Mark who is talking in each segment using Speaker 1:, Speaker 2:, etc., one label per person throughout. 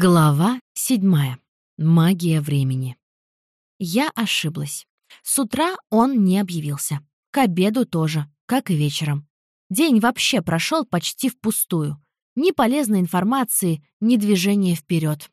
Speaker 1: Глава седьмая. Магия времени. Я ошиблась. С утра он не объявился. К обеду тоже, как и вечером. День вообще прошел почти впустую. Ни полезной информации, ни движения вперед.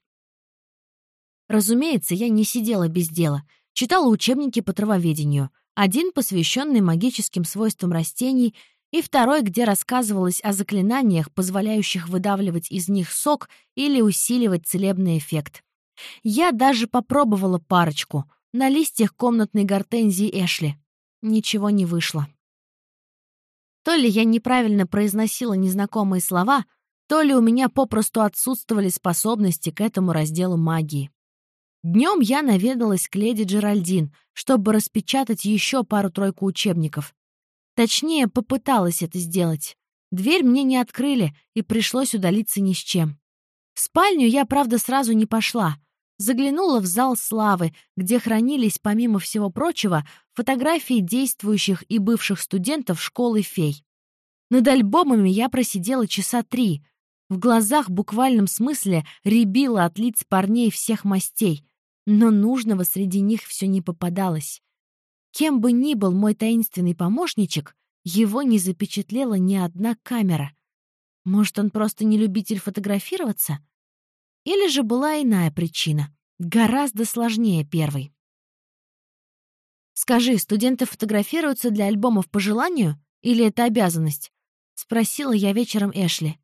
Speaker 1: Разумеется, я не сидела без дела. Читала учебники по травоведению. Один, посвященный магическим свойствам растений, и второй, где рассказывалось о заклинаниях, позволяющих выдавливать из них сок или усиливать целебный эффект. Я даже попробовала парочку на листьях комнатной гортензии Эшли. Ничего не вышло. То ли я неправильно произносила незнакомые слова, то ли у меня попросту отсутствовали способности к этому разделу магии. Днем я наведалась к леди Джеральдин, чтобы распечатать еще пару-тройку учебников. Точнее, попыталась это сделать. Дверь мне не открыли, и пришлось удалиться ни с чем. В спальню я, правда, сразу не пошла. Заглянула в зал славы, где хранились, помимо всего прочего, фотографии действующих и бывших студентов школы фей. Над альбомами я просидела часа три. В глазах в буквальном смысле рябило от лиц парней всех мастей, но нужного среди них все не попадалось. Кем бы ни был мой таинственный помощничек, его не запечатлела ни одна камера. Может, он просто не любитель фотографироваться? Или же была иная причина, гораздо сложнее первой. «Скажи, студенты фотографируются для альбомов по желанию или это обязанность?» — спросила я вечером Эшли.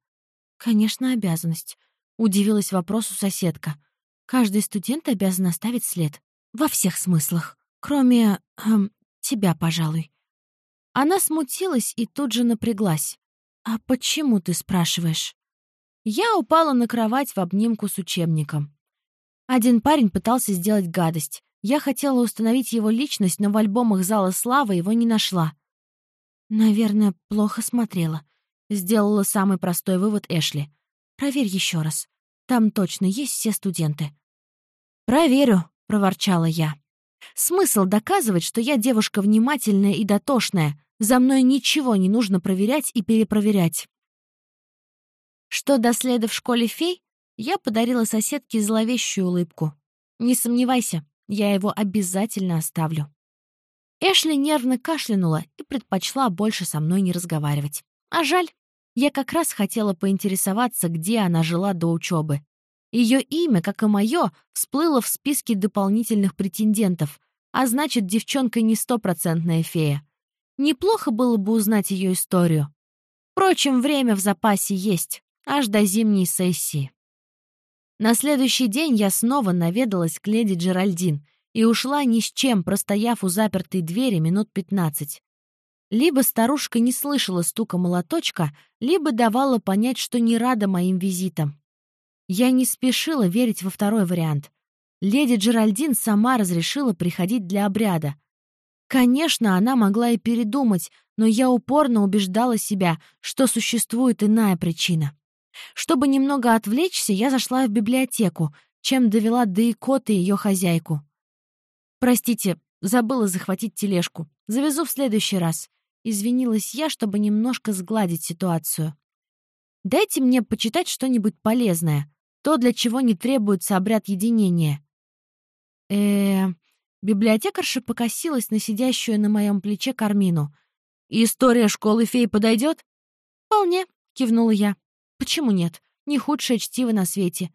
Speaker 1: «Конечно, обязанность», — удивилась вопросу соседка. «Каждый студент обязан оставить след. Во всех смыслах». Кроме... Эм, тебя, пожалуй». Она смутилась и тут же напряглась. «А почему ты спрашиваешь?» Я упала на кровать в обнимку с учебником. Один парень пытался сделать гадость. Я хотела установить его личность, но в альбомах Зала Славы его не нашла. «Наверное, плохо смотрела», — сделала самый простой вывод Эшли. «Проверь еще раз. Там точно есть все студенты». «Проверю», — проворчала я. Смысл доказывать, что я девушка внимательная и дотошная. За мной ничего не нужно проверять и перепроверять. Что до следа в школе фей, я подарила соседке зловещую улыбку. Не сомневайся, я его обязательно оставлю. Эшли нервно кашлянула и предпочла больше со мной не разговаривать. А жаль, я как раз хотела поинтересоваться, где она жила до учебы. Ее имя, как и мое, всплыло в списке дополнительных претендентов, а значит, девчонка не стопроцентная фея. Неплохо было бы узнать ее историю. Впрочем, время в запасе есть, аж до зимней сессии. На следующий день я снова наведалась к леди Джеральдин и ушла ни с чем, простояв у запертой двери минут пятнадцать. Либо старушка не слышала стука молоточка, либо давала понять, что не рада моим визитам. Я не спешила верить во второй вариант. Леди Джеральдин сама разрешила приходить для обряда. Конечно, она могла и передумать, но я упорно убеждала себя, что существует иная причина. Чтобы немного отвлечься, я зашла в библиотеку, чем довела до икоты ее хозяйку. «Простите, забыла захватить тележку. Завезу в следующий раз». Извинилась я, чтобы немножко сгладить ситуацию. «Дайте мне почитать что-нибудь полезное то, для чего не требуется обряд единения. э Библиотекарша покосилась на сидящую на моем плече Кармину. «История школы фей подойдет?» «Вполне», — кивнула я. «Почему нет? Не худшее чтиво на свете.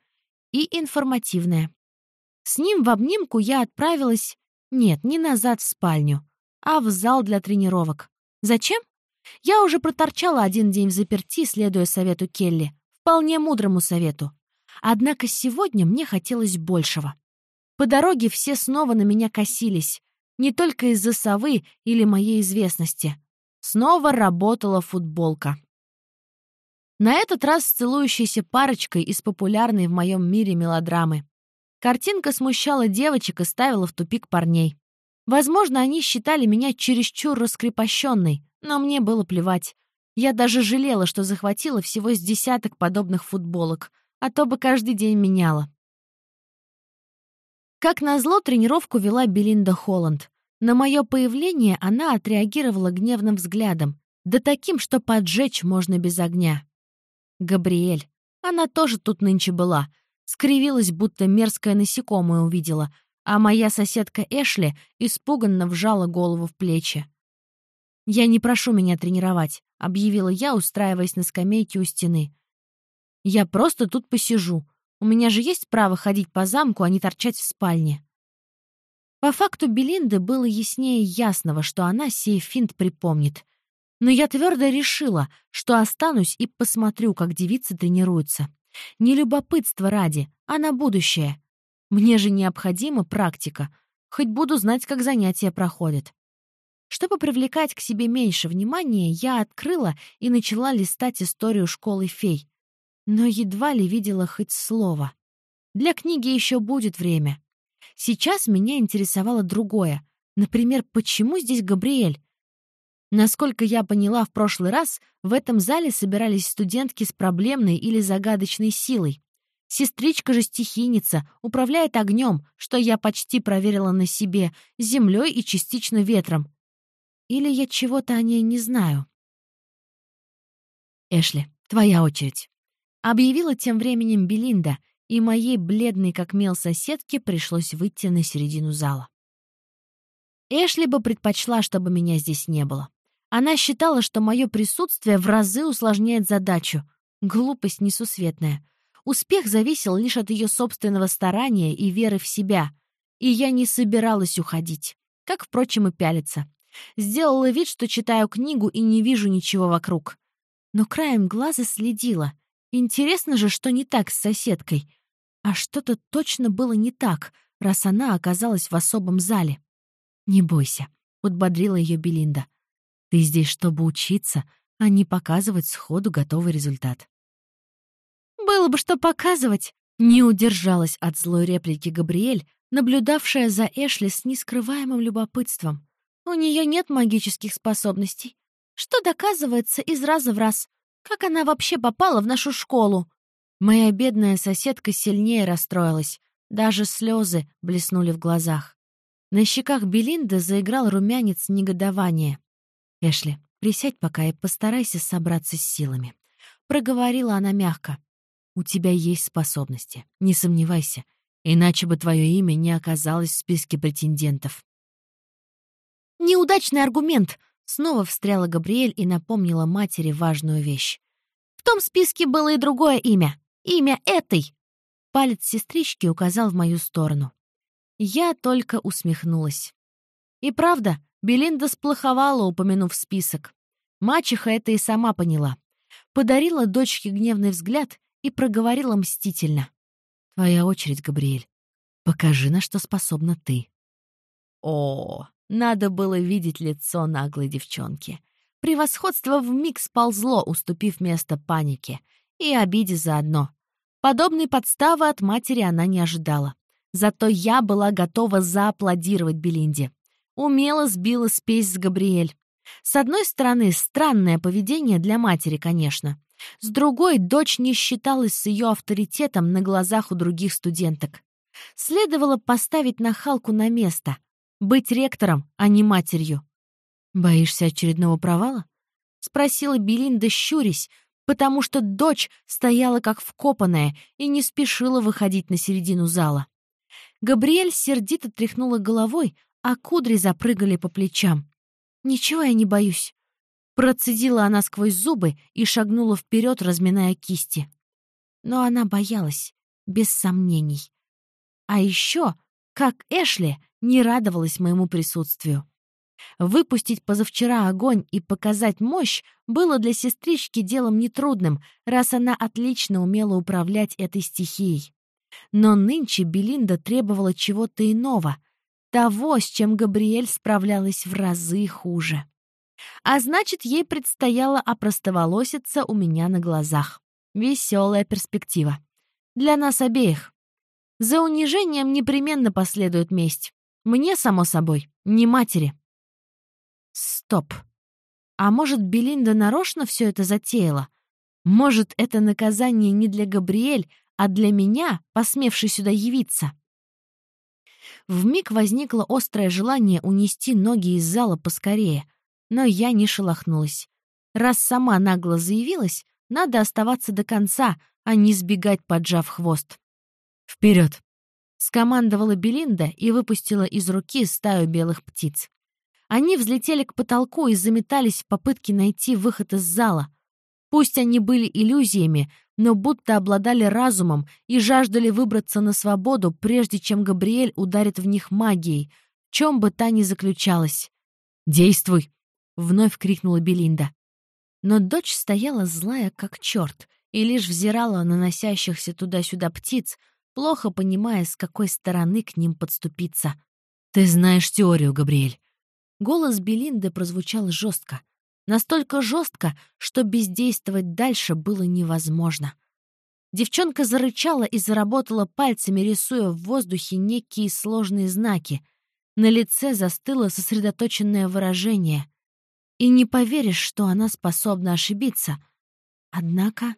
Speaker 1: И информативное». С ним в обнимку я отправилась... Нет, не назад в спальню, а в зал для тренировок. Зачем? Я уже проторчала один день в заперти, следуя совету Келли. Вполне мудрому совету. Однако сегодня мне хотелось большего. По дороге все снова на меня косились. Не только из-за совы или моей известности. Снова работала футболка. На этот раз с целующейся парочкой из популярной в моем мире мелодрамы. Картинка смущала девочек и ставила в тупик парней. Возможно, они считали меня чересчур раскрепощенной, но мне было плевать. Я даже жалела, что захватила всего с десяток подобных футболок — а то бы каждый день меняла. Как назло, тренировку вела Белинда Холланд. На мое появление она отреагировала гневным взглядом, да таким, что поджечь можно без огня. Габриэль. Она тоже тут нынче была. Скривилась, будто мерзкое насекомое увидела, а моя соседка Эшли испуганно вжала голову в плечи. «Я не прошу меня тренировать», — объявила я, устраиваясь на скамейке у стены. «Я просто тут посижу. У меня же есть право ходить по замку, а не торчать в спальне». По факту Белинды было яснее ясного, что она сей финт припомнит. Но я твердо решила, что останусь и посмотрю, как девицы тренируются. Не любопытство ради, а на будущее. Мне же необходима практика. Хоть буду знать, как занятия проходят. Чтобы привлекать к себе меньше внимания, я открыла и начала листать историю школы фей. Но едва ли видела хоть слово. Для книги еще будет время. Сейчас меня интересовало другое. Например, почему здесь Габриэль? Насколько я поняла в прошлый раз, в этом зале собирались студентки с проблемной или загадочной силой. Сестричка же стихийница, управляет огнем, что я почти проверила на себе, землей и частично ветром. Или я чего-то о ней не знаю? «Эшли, твоя очередь», — объявила тем временем Белинда, и моей бледной как мел соседке пришлось выйти на середину зала. Эшли бы предпочла, чтобы меня здесь не было. Она считала, что мое присутствие в разы усложняет задачу. Глупость несусветная. Успех зависел лишь от ее собственного старания и веры в себя. И я не собиралась уходить. Как, впрочем, и пялиться. Сделала вид, что читаю книгу и не вижу ничего вокруг. Но краем глаза следила. Интересно же, что не так с соседкой. А что-то точно было не так, раз она оказалась в особом зале. «Не бойся», — подбодрила ее Белинда. «Ты здесь, чтобы учиться, а не показывать сходу готовый результат». «Было бы что показывать», — не удержалась от злой реплики Габриэль, наблюдавшая за Эшли с нескрываемым любопытством. У нее нет магических способностей. Что доказывается из раза в раз? Как она вообще попала в нашу школу? Моя бедная соседка сильнее расстроилась. Даже слезы блеснули в глазах. На щеках Белинды заиграл румянец негодования. «Эшли, присядь пока и постарайся собраться с силами», — проговорила она мягко. «У тебя есть способности, не сомневайся, иначе бы твое имя не оказалось в списке претендентов». «Неудачный аргумент!» — снова встряла Габриэль и напомнила матери важную вещь. «В том списке было и другое имя. Имя этой!» Палец сестрички указал в мою сторону. Я только усмехнулась. И правда, Белинда сплоховала, упомянув список. Мачеха это и сама поняла. Подарила дочке гневный взгляд и проговорила мстительно. «Твоя очередь, Габриэль. Покажи, на что способна ты». О, надо было видеть лицо наглой девчонки. Превосходство вмиг сползло, уступив место панике. И обиде заодно. Подобной подставы от матери она не ожидала. Зато я была готова зааплодировать Белинде. Умело сбила спесь с Габриэль. С одной стороны, странное поведение для матери, конечно. С другой, дочь не считалась с ее авторитетом на глазах у других студенток. Следовало поставить нахалку на место, быть ректором, а не матерью. «Боишься очередного провала?» — спросила Белинда, щурясь, потому что дочь стояла как вкопанная и не спешила выходить на середину зала. Габриэль сердито тряхнула головой, а кудри запрыгали по плечам. «Ничего я не боюсь». Процедила она сквозь зубы и шагнула вперед, разминая кисти. Но она боялась, без сомнений. А еще, как Эшли, не радовалась моему присутствию. Выпустить позавчера огонь и показать мощь было для сестрички делом нетрудным, раз она отлично умела управлять этой стихией. Но нынче Белинда требовала чего-то иного, того, с чем Габриэль справлялась в разы хуже. А значит, ей предстояло опростоволоситься у меня на глазах. Веселая перспектива. Для нас обеих. За унижением непременно последует месть. Мне, само собой, не матери. Стоп. А может, Белинда нарочно все это затеяла? Может, это наказание не для Габриэль, а для меня, посмевшей сюда явиться? Вмиг возникло острое желание унести ноги из зала поскорее, но я не шелохнулась. Раз сама нагло заявилась, надо оставаться до конца, а не сбегать, поджав хвост.
Speaker 2: Вперед!
Speaker 1: Скомандовала Белинда и выпустила из руки стаю белых птиц. Они взлетели к потолку и заметались в попытке найти выход из зала. Пусть они были иллюзиями, но будто обладали разумом и жаждали выбраться на свободу, прежде чем Габриэль ударит в них магией, в чем бы та ни заключалась.
Speaker 2: «Действуй!»
Speaker 1: — вновь крикнула Белинда. Но дочь стояла злая, как черт, и лишь взирала на носящихся туда-сюда птиц, плохо понимая, с какой стороны к ним подступиться.
Speaker 2: «Ты знаешь теорию, Габриэль».
Speaker 1: Голос Белинды прозвучал жестко. Настолько жестко, что бездействовать дальше было невозможно. Девчонка зарычала и заработала пальцами, рисуя в воздухе некие сложные знаки. На лице застыло сосредоточенное выражение. И не поверишь, что она способна ошибиться. Однако...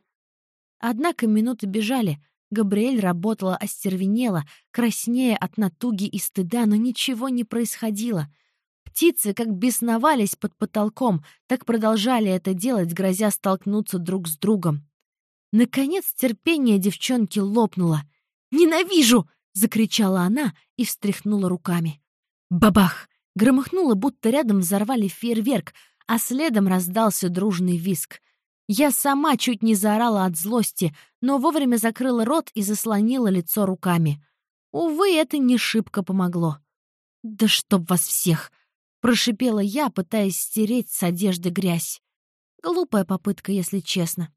Speaker 1: Однако минуты бежали. Габриэль работала остервенела, краснея от натуги и стыда, но ничего не происходило — Птицы как бесновались под потолком, так продолжали это делать, грозя столкнуться друг с другом. Наконец терпение девчонки лопнуло. «Ненавижу!» — закричала она и встряхнула руками. Бабах! Громыхнуло, будто рядом взорвали фейерверк, а следом раздался дружный виск. Я сама чуть не заорала от злости, но вовремя закрыла рот и заслонила лицо руками. Увы, это не шибко помогло. «Да чтоб вас всех!» — прошипела я, пытаясь стереть с одежды грязь. Глупая попытка, если честно.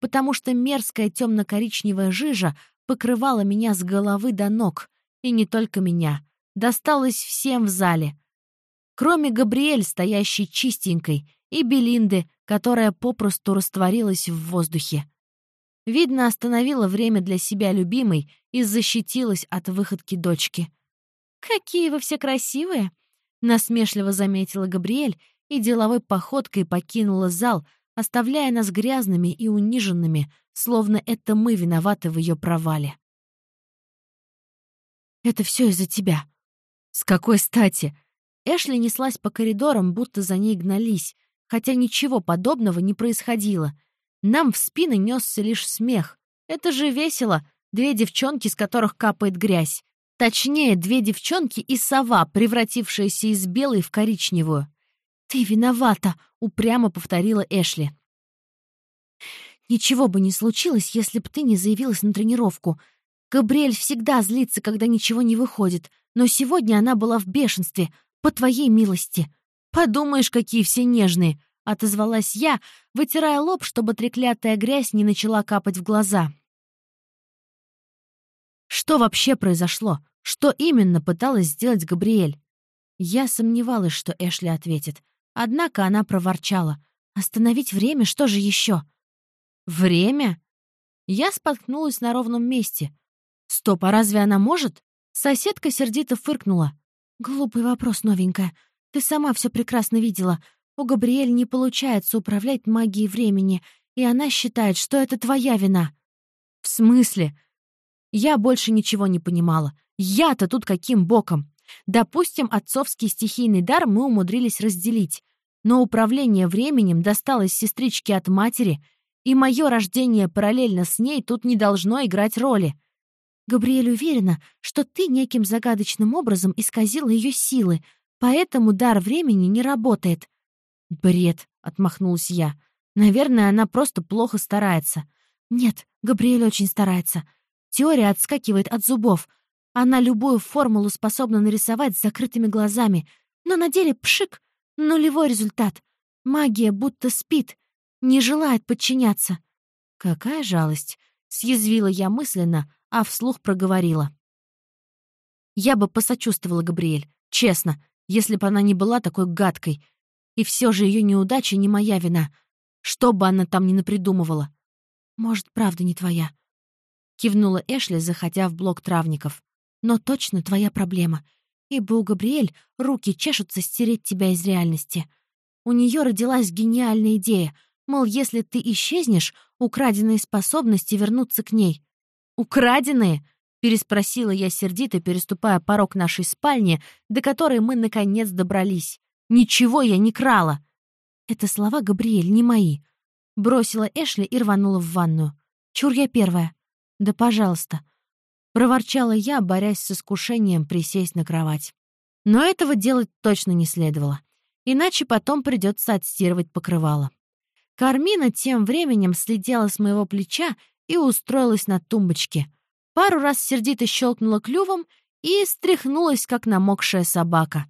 Speaker 1: Потому что мерзкая темно-коричневая жижа покрывала меня с головы до ног. И не только меня. Досталось всем в зале. Кроме Габриэль, стоящей чистенькой, и Белинды, которая попросту растворилась в воздухе. Видно, остановила время для себя любимой и защитилась от выходки дочки. «Какие вы все красивые!» Насмешливо заметила Габриэль и деловой походкой покинула зал, оставляя нас грязными и униженными, словно это мы виноваты в ее провале. «Это все из-за тебя». «С какой стати?» Эшли неслась по коридорам, будто за ней гнались, хотя ничего подобного не происходило. Нам в спины несся лишь смех. Это же весело, две девчонки, с которых капает грязь. Точнее, две девчонки и сова, превратившаяся из белой в коричневую. «Ты виновата!» — упрямо повторила Эшли. «Ничего бы не случилось, если бы ты не заявилась на тренировку. Габриэль всегда злится, когда ничего не выходит, но сегодня она была в бешенстве, по твоей милости. Подумаешь, какие все нежные!» — отозвалась я, вытирая лоб, чтобы треклятая грязь не начала капать в глаза. Что вообще произошло? Что именно пыталась сделать Габриэль? Я сомневалась, что Эшли ответит. Однако она проворчала. «Остановить время? Что же еще?» «Время?» Я споткнулась на ровном месте. «Стоп, а разве она может?» Соседка сердито фыркнула. «Глупый вопрос, новенькая. Ты сама все прекрасно видела. У Габриэль не получается управлять магией времени, и она считает, что это твоя вина». «В смысле?» Я больше ничего не понимала. Я-то тут каким боком? Допустим, отцовский стихийный дар мы умудрились разделить, но управление временем досталось сестричке от матери, и мое рождение параллельно с ней тут не должно играть роли. Габриэль уверена, что ты неким загадочным образом исказила ее силы, поэтому дар времени не работает. «Бред», — отмахнулась я. «Наверное, она просто плохо старается». «Нет, Габриэль очень старается. Теория отскакивает от зубов. Она любую формулу способна нарисовать с закрытыми глазами. Но на деле пшик, нулевой результат. Магия будто спит, не желает подчиняться. Какая жалость, съязвила я мысленно, а вслух проговорила. Я бы посочувствовала Габриэль, честно, если бы она не была такой гадкой. И все же ее неудача не моя вина. Что бы она там ни напридумывала. Может, правда не твоя. — кивнула Эшли, заходя в блок травников. «Но точно твоя проблема. Ибо у Габриэль руки чешутся стереть тебя из реальности. У нее родилась гениальная идея, мол, если ты исчезнешь, украденные способности вернутся к ней». «Украденные?» — переспросила я сердито, переступая порог нашей спальни, до которой мы, наконец, добрались. «Ничего я не крала!» «Это слова Габриэль, не мои», — бросила Эшли и рванула в ванную. «Чур я первая». «Да, пожалуйста». Проворчала я, борясь с искушением присесть на кровать. Но этого делать точно не следовало. Иначе потом придется отстирывать покрывало. Кармина тем временем следила с моего плеча и устроилась на тумбочке. Пару раз сердито щелкнула клювом и стряхнулась, как намокшая собака.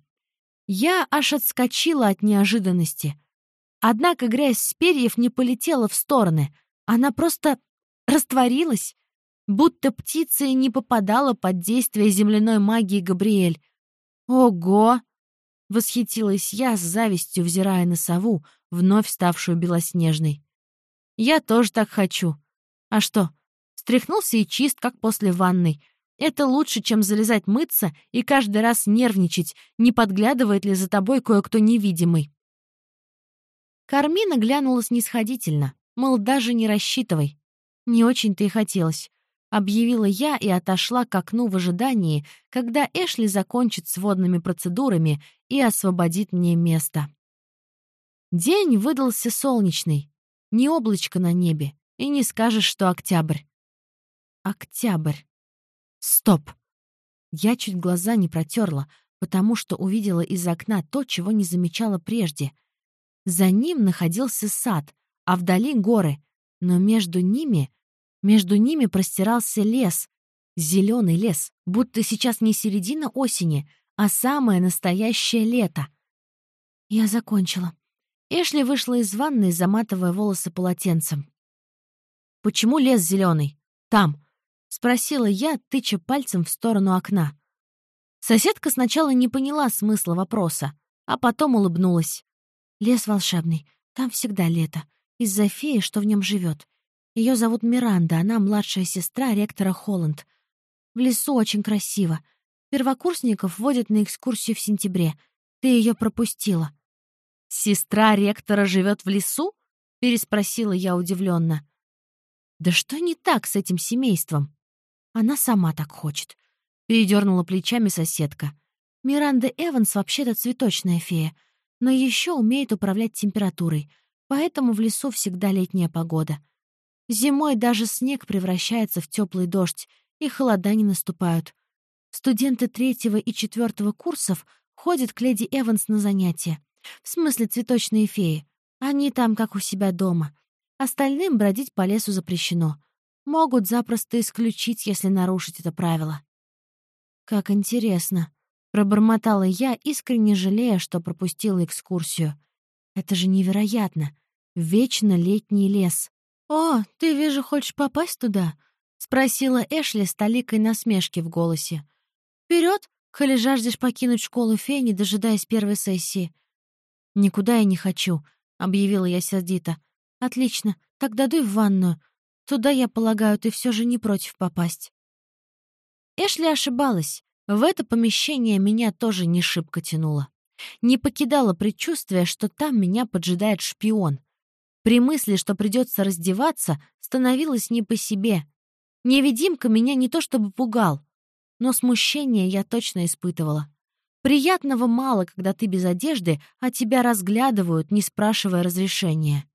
Speaker 1: Я аж отскочила от неожиданности. Однако грязь с перьев не полетела в стороны. Она просто растворилась, будто птица не попадала под действие земляной магии Габриэль. «Ого!» — восхитилась я с завистью, взирая на сову, вновь ставшую белоснежной. «Я тоже так хочу. А что, стряхнулся и чист, как после ванной. Это лучше, чем залезать мыться и каждый раз нервничать, не подглядывает ли за тобой кое-кто невидимый». Кармина глянула снисходительно, мол, даже не рассчитывай. Не очень-то и хотелось. Объявила я и отошла к окну в ожидании, когда Эшли закончит с водными процедурами и освободит мне место. День выдался солнечный, не облачко на небе, и не скажешь, что октябрь. Октябрь. Стоп. Я чуть глаза не протерла, потому что увидела из окна то, чего не замечала прежде. За ним находился сад, а вдали горы, но между ними, между ними простирался лес, зеленый лес, будто сейчас не середина осени, а самое настоящее лето. Я закончила. Эшли вышла из ванной, заматывая волосы полотенцем. «Почему лес зеленый? Там?» — спросила я, тыча пальцем в сторону окна. Соседка сначала не поняла смысла вопроса, а потом улыбнулась. «Лес волшебный. Там всегда лето. Из-за феи, что в нем живет. Ее зовут Миранда, она младшая сестра ректора Холланд. В лесу очень красиво. Первокурсников водят на экскурсию в сентябре. Ты ее пропустила. «Сестра ректора живет в лесу?» — переспросила я удивленно. «Да что не так с этим семейством?» «Она сама так хочет», — передернула плечами соседка. «Миранда Эванс вообще-то цветочная фея, но еще умеет управлять температурой, поэтому в лесу всегда летняя погода. Зимой даже снег превращается в теплый дождь, и холода не наступают. Студенты третьего и четвертого курсов ходят к леди Эванс на занятия. В смысле цветочные феи. Они там, как у себя дома. Остальным бродить по лесу запрещено. Могут запросто исключить, если нарушить это правило. «Как интересно», — пробормотала я, искренне жалея, что пропустила экскурсию. «Это же невероятно. Вечно летний лес. О, ты, вижу, хочешь попасть туда?» — спросила Эшли с толикой насмешки в голосе. «Вперед, коли жаждешь покинуть школу фей, не дожидаясь первой сессии. «Никуда я не хочу», — объявила я сердито. «Отлично, тогда дуй в ванную. Туда, я полагаю, ты все же не против попасть». Эшли ошибалась. В это помещение меня тоже не шибко тянуло. Не покидало предчувствие, что там меня поджидает шпион. При мысли, что придется раздеваться, становилось не по себе. Невидимка меня не то чтобы пугал, но смущение я точно испытывала. Приятного мало, когда ты без одежды, а тебя разглядывают, не спрашивая разрешения.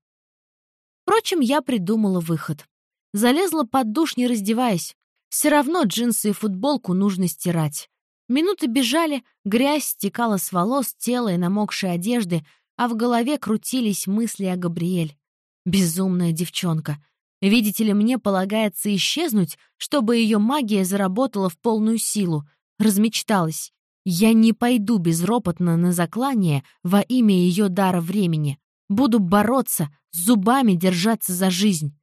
Speaker 1: Впрочем, я придумала выход. Залезла под душ, не раздеваясь. Все равно джинсы и футболку нужно стирать. Минуты бежали, грязь стекала с волос, тела и намокшей одежды, а в голове крутились мысли о Габриэль. Безумная девчонка. Видите ли, мне полагается исчезнуть, чтобы ее магия заработала в полную силу. Размечталась. Я не пойду безропотно на заклание во имя ее дара времени. Буду бороться, зубами держаться за жизнь.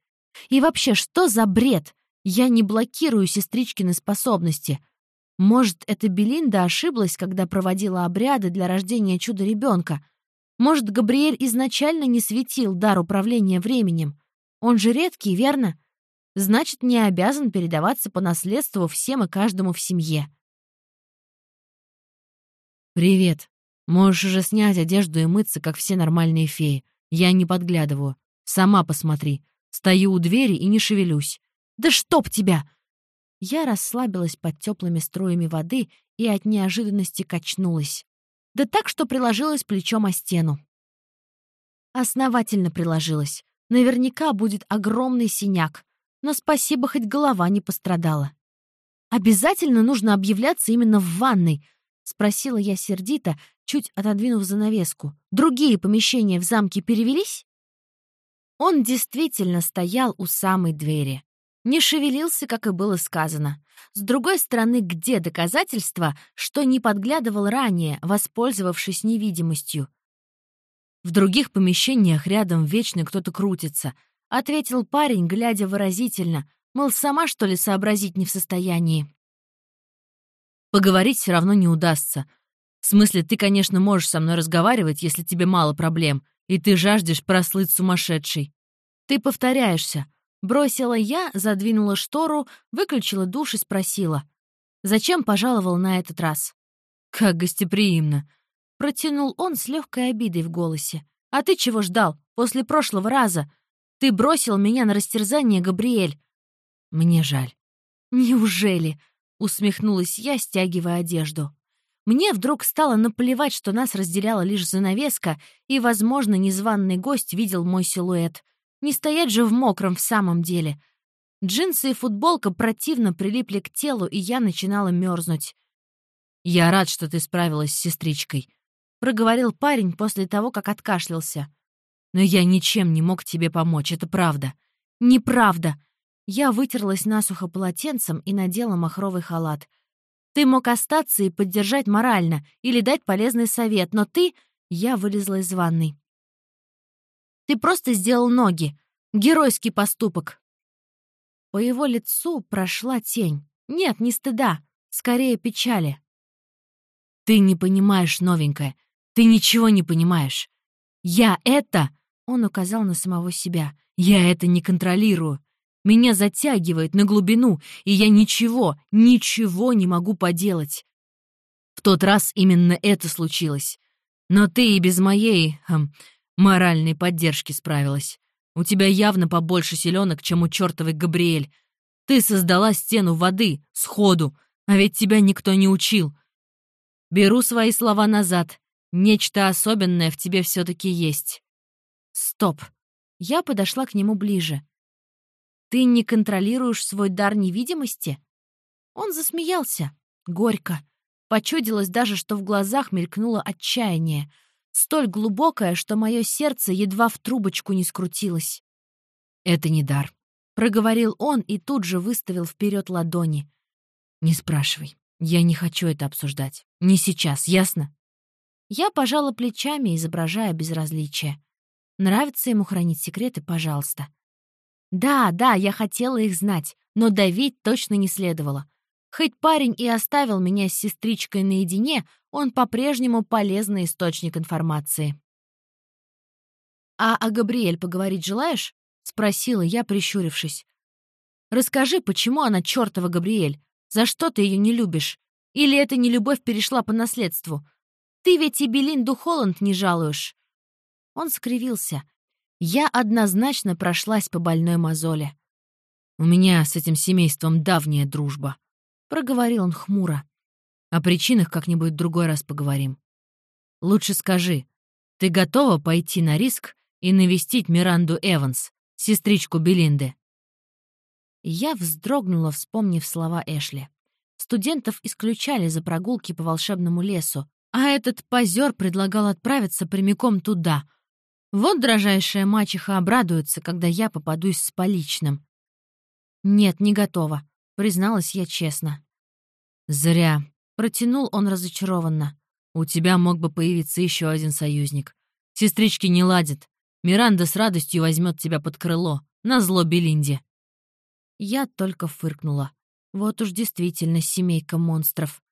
Speaker 1: И вообще, что за бред? Я не блокирую сестричкины способности. Может, это Белинда ошиблась, когда проводила обряды для рождения чуда-ребенка? Может, Габриэль изначально не светил дар управления временем? Он же редкий, верно? Значит, не обязан передаваться по наследству всем и каждому в семье.
Speaker 2: «Привет. Можешь уже снять одежду и мыться, как все нормальные феи. Я не подглядываю. Сама посмотри. Стою у двери и не шевелюсь.
Speaker 1: Да чтоб тебя!» Я расслабилась под теплыми струями воды и от неожиданности качнулась. Да так, что приложилась плечом о стену. Основательно приложилась. Наверняка будет огромный синяк. Но спасибо, хоть голова не пострадала. Обязательно нужно объявляться именно в ванной?» — спросила я сердито, чуть отодвинув занавеску. «Другие помещения в замке перевелись?» Он действительно стоял у самой двери. Не шевелился, как и было сказано. С другой стороны, где доказательства, что не подглядывал ранее, воспользовавшись невидимостью? В других помещениях рядом вечно кто-то крутится, ответил парень, глядя выразительно, мол, сама, что ли, сообразить не в состоянии. Поговорить все равно не удастся. В смысле, ты, конечно, можешь со мной разговаривать, если тебе мало проблем, и ты жаждешь прослыть сумасшедшей. Ты повторяешься. Бросила я, задвинула штору, выключила душ и спросила. Зачем пожаловал на этот раз? Как гостеприимно. Протянул он с легкой обидой в голосе. А ты чего ждал? После прошлого раза. Ты бросил меня на растерзание, Габриэль. Мне жаль. Неужели? Усмехнулась я, стягивая одежду. Мне вдруг стало наплевать, что нас разделяла лишь занавеска, и, возможно, незваный гость видел мой силуэт. Не стоять же в мокром в самом деле. Джинсы и футболка противно прилипли к телу, и я начинала мерзнуть. «Я рад, что ты справилась с сестричкой», — проговорил парень после того, как откашлялся. «Но я ничем не мог тебе помочь, это правда». «Неправда!» Я вытерлась насухо полотенцем и надела махровый халат. «Ты мог остаться и поддержать морально, или дать полезный совет, но ты...» Я вылезла из ванной. Ты просто сделал ноги. Геройский поступок. По его лицу прошла тень. Нет, не стыда, скорее печали. Ты не понимаешь, новенькая. Ты ничего не понимаешь. Я это... Он указал на самого себя. Я это не контролирую. Меня затягивает на глубину, и я ничего, ничего не могу поделать. В тот раз именно это случилось. Но ты и без моей... Эм, моральной поддержки справилась. У тебя явно побольше селенок, чем у чертовой Габриэль. Ты создала стену воды, сходу, а ведь тебя никто не учил. Беру свои слова назад. Нечто особенное в тебе все-таки есть. Стоп. Я подошла к нему ближе. Ты не контролируешь свой дар невидимости? Он засмеялся. Горько. Почудилось даже, что в глазах мелькнуло отчаяние — столь глубокое, что мое сердце едва в трубочку не скрутилось. «Это не дар», — проговорил он и тут же выставил вперед ладони. «Не спрашивай. Я не хочу это обсуждать. Не сейчас, ясно?» Я пожала плечами, изображая безразличие. Нравится ему хранить секреты, пожалуйста. Да, да, я хотела их знать, но давить точно не следовало. Хоть парень и оставил меня с сестричкой наедине, он по-прежнему полезный источник информации. «А о Габриэль поговорить желаешь?» — спросила я, прищурившись. «Расскажи, почему она чертова Габриэль? За что ты ее не любишь? Или эта нелюбовь перешла по наследству? Ты ведь и Белинду Холланд не жалуешь». Он скривился. Я однозначно прошлась по больной мозоли. «У меня с этим семейством давняя дружба», — проговорил он хмуро. О причинах как-нибудь другой раз поговорим. Лучше скажи, ты готова пойти на риск и навестить Миранду Эванс, сестричку Белинды?» Я вздрогнула, вспомнив слова Эшли. Студентов исключали за прогулки по волшебному лесу, а этот позер предлагал отправиться прямиком туда. Вот дрожайшая мачеха обрадуется, когда я попадусь с поличным. «Нет, не готова», — призналась я честно. «Зря», Протянул он разочарованно. «У тебя мог бы появиться еще один союзник. Сестрички не ладят. Миранда с радостью возьмет тебя под крыло, на зло Белинде». Я только фыркнула. Вот уж действительно семейка монстров.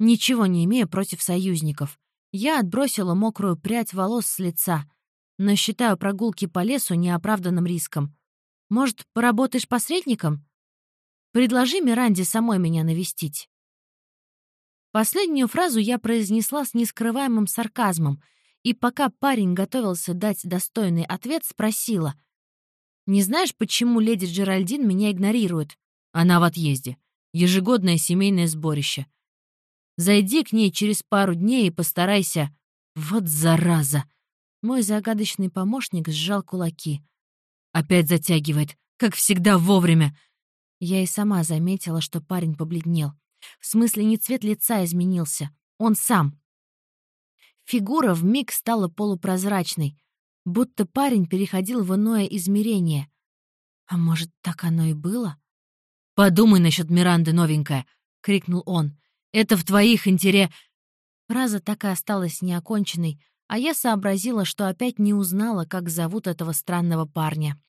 Speaker 1: Ничего не имея против союзников. Я отбросила мокрую прядь волос с лица, но считаю прогулки по лесу неоправданным риском. Может, поработаешь посредником? Предложи Миранде самой меня навестить. Последнюю фразу я произнесла с нескрываемым сарказмом, и пока парень готовился дать достойный ответ, спросила. «Не знаешь, почему леди Джеральдин меня игнорирует? Она в отъезде. Ежегодное семейное сборище. Зайди к ней через пару дней и постарайся... Вот зараза!» Мой загадочный помощник сжал кулаки. «Опять затягивает, как всегда вовремя. Я и сама заметила, что парень побледнел. В смысле, не цвет лица изменился. Он сам. Фигура вмиг стала полупрозрачной, будто парень переходил в иное измерение. А может, так оно и было?
Speaker 2: «Подумай насчет Миранды, новенькая!» — крикнул он. «Это в твоих интере...»
Speaker 1: Фраза так и осталась неоконченной, а я сообразила, что опять не узнала, как зовут этого странного парня.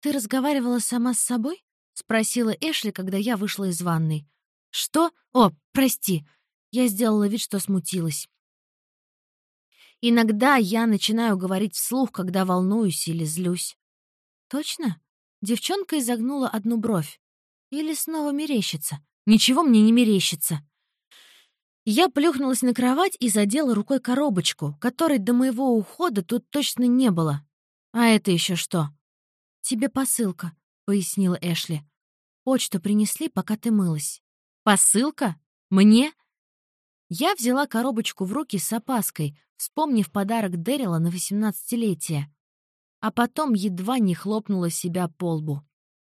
Speaker 1: «Ты разговаривала сама с собой?» — спросила Эшли, когда я вышла из ванной. «Что? О, прости!» Я сделала вид, что смутилась. Иногда я начинаю говорить вслух, когда волнуюсь или злюсь. «Точно?» Девчонка изогнула одну бровь. Или снова мерещится? Ничего мне не мерещится. Я плюхнулась на кровать и задела рукой коробочку, которой до моего ухода тут точно не было. А это еще что? «Тебе посылка», — пояснила Эшли. «Почту принесли, пока ты мылась». «Посылка? Мне?» Я взяла коробочку в руки с опаской, вспомнив подарок Дэрила на восемнадцатилетие. А потом едва не хлопнула себя по лбу.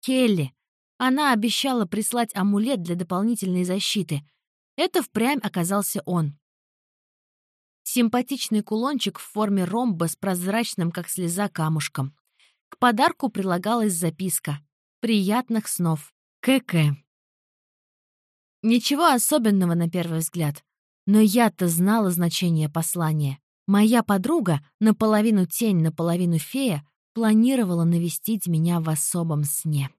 Speaker 1: Келли. Она обещала прислать амулет для дополнительной защиты. Это впрямь оказался он. Симпатичный кулончик в форме ромба с прозрачным, как слеза, камушком. К подарку прилагалась записка. «Приятных снов. КК». Ничего особенного на первый взгляд. Но я-то знала значение послания. Моя подруга, наполовину тень, наполовину фея, планировала навестить меня в особом сне.